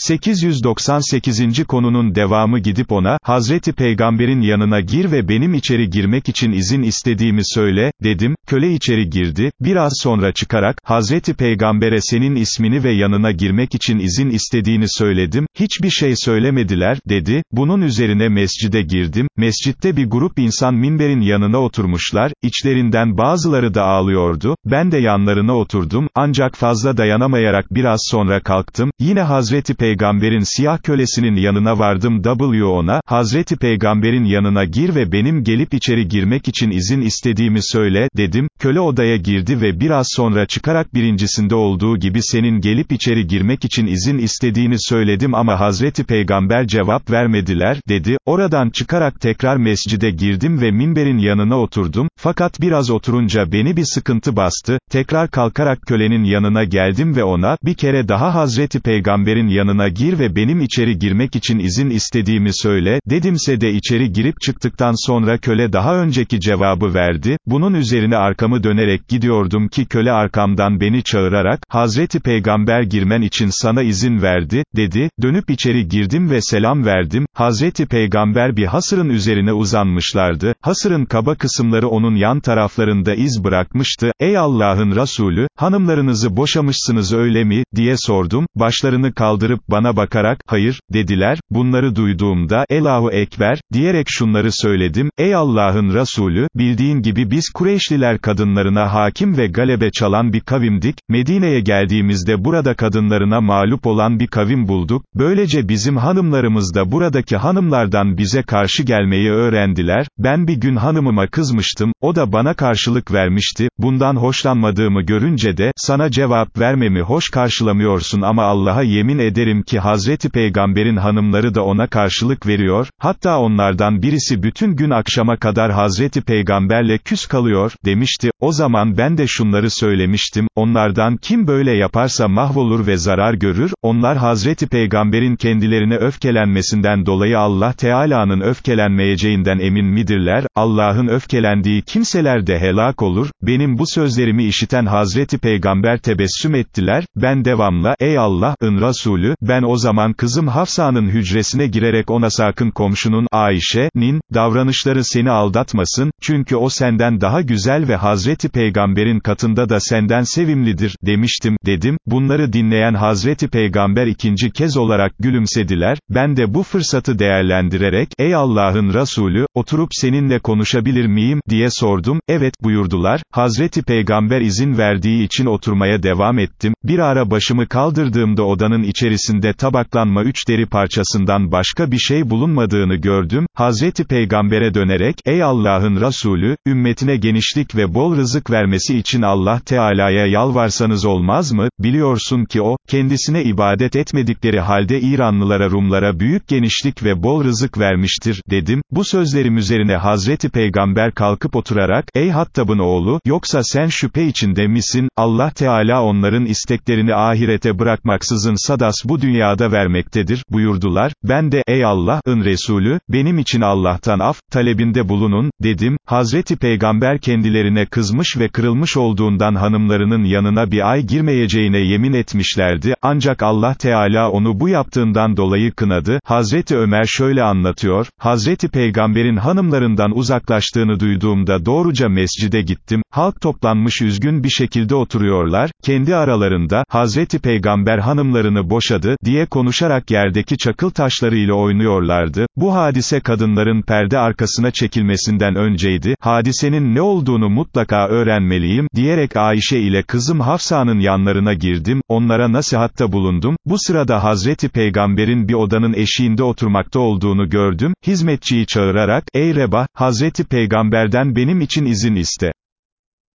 898. konunun devamı gidip ona, Hazreti Peygamber'in yanına gir ve benim içeri girmek için izin istediğimi söyle, dedim, köle içeri girdi, biraz sonra çıkarak, Hazreti Peygamber'e senin ismini ve yanına girmek için izin istediğini söyledim, hiçbir şey söylemediler, dedi, bunun üzerine mescide girdim, mescitte bir grup insan minberin yanına oturmuşlar, içlerinden bazıları da ağlıyordu, ben de yanlarına oturdum, ancak fazla dayanamayarak biraz sonra kalktım, yine Hazreti Peygamber'in siyah kölesinin yanına vardım. W ona, Hazreti Peygamber'in yanına gir ve benim gelip içeri girmek için izin istediğimi söyle, dedim, köle odaya girdi ve biraz sonra çıkarak birincisinde olduğu gibi senin gelip içeri girmek için izin istediğini söyledim ama Hazreti Peygamber cevap vermediler, dedi, oradan çıkarak tekrar mescide girdim ve minberin yanına oturdum, fakat biraz oturunca beni bir sıkıntı bastı, tekrar kalkarak kölenin yanına geldim ve ona, bir kere daha Hazreti Peygamber'in yanına gir ve benim içeri girmek için izin istediğimi söyle, dedimse de içeri girip çıktıktan sonra köle daha önceki cevabı verdi, bunun üzerine arkamı dönerek gidiyordum ki köle arkamdan beni çağırarak, Hazreti Peygamber girmen için sana izin verdi, dedi, dönüp içeri girdim ve selam verdim, Hazreti Peygamber bir hasırın üzerine uzanmışlardı, hasırın kaba kısımları onun yan taraflarında iz bırakmıştı, ey Allah'ın Resulü, hanımlarınızı boşamışsınız öyle mi, diye sordum, başlarını kaldırıp bana bakarak, hayır, dediler, bunları duyduğumda, Elahu Ekber, diyerek şunları söyledim, ey Allah'ın Resulü, bildiğin gibi biz Kureyşliler kadınlarına hakim ve galebe çalan bir kavimdik, Medine'ye geldiğimizde burada kadınlarına mağlup olan bir kavim bulduk, böylece bizim hanımlarımız da buradaki hanımlardan bize karşı gelmeyi öğrendiler, ben bir gün hanımıma kızmıştım, o da bana karşılık vermişti, bundan hoşlanmadığımı görünce de, sana cevap vermemi hoş karşılamıyorsun ama Allah'a yemin ederim ki Hazreti Peygamber'in hanımları da ona karşılık veriyor, hatta onlardan birisi bütün gün akşama kadar Hazreti Peygamberle küs kalıyor, demişti, o zaman ben de şunları söylemiştim, onlardan kim böyle yaparsa mahvolur ve zarar görür, onlar Hazreti Peygamber'in kendilerine öfkelenmesinden dolayı Allah Teala'nın öfkelenmeyeceğinden emin midirler, Allah'ın öfkelendiği kimseler de helak olur, benim bu sözlerimi işiten Hazreti Peygamber tebessüm ettiler, ben devamla, ey Allah'ın Resulü, ben o zaman kızım Hafsa'nın hücresine girerek ona sakın komşunun, Ayşe'nin, davranışları seni aldatmasın, çünkü o senden daha güzel ve Hazreti Peygamber'in katında da senden sevimlidir, demiştim, dedim, bunları dinleyen Hazreti Peygamber ikinci kez olarak gülümsediler, ben de bu fırsatı değerlendirerek, ey Allah'ın Resulü, oturup seninle konuşabilir miyim, diye sordum, evet, buyurdular, Hazreti Peygamber izin verdiği için oturmaya devam ettim, bir ara başımı kaldırdığımda odanın içerisinde tabaklanma üç deri parçasından başka bir şey bulunmadığını gördüm, Hazreti Peygamber'e dönerek, ey Allah'ın Resulü, ümmetine genişlik ve bol rızık vermesi için Allah Teala'ya yalvarsanız olmaz mı, biliyorsun ki o, kendisine ibadet etmedikleri halde İranlılara Rumlara büyük genişlik ve bol rızık vermiştir, dedim, bu sözlerim üzerine Hazreti Peygamber kalkıp oturarak, ey Hattab'ın oğlu, yoksa sen şüphe içinde misin, Allah Teala onların isteklerini ahirete bırakmaksızın sadas bu dünyada vermektedir, buyurdular, ben de, ey Allah'ın Resulü, benim için Allah'tan af, talebinde bulunun, dedim, Hazreti Peygamber kendilerine kızmış ve kırılmış olduğundan hanımlarının yanına bir ay girmeyeceğine yemin etmişlerdi, ancak Allah Teala onu bu yaptığından dolayı kınadı, Hazreti Ömer şöyle anlatıyor, Hazreti Peygamber'in hanımlarından uzaklaştığını duyduğumda doğruca mescide gittim, halk toplanmış üzgün bir şekilde oturuyorlar, kendi aralarında, Hazreti Peygamber hanımlarını boşadı, diye konuşarak yerdeki çakıl taşlarıyla oynuyorlardı, bu hadise kadınların perde arkasına çekilmesinden önceydi, hadisenin ne olduğunu mutlaka öğrenmeliyim, diyerek Ayşe ile kızım Hafsa'nın yanlarına girdim, onlara nasihatta bulundum, bu sırada Hazreti Peygamber'in bir odanın eşiğinde oturmakta olduğunu gördüm, hizmetçiyi çağırarak, ey Rebah, Hazreti Peygamber'den benim için izin iste.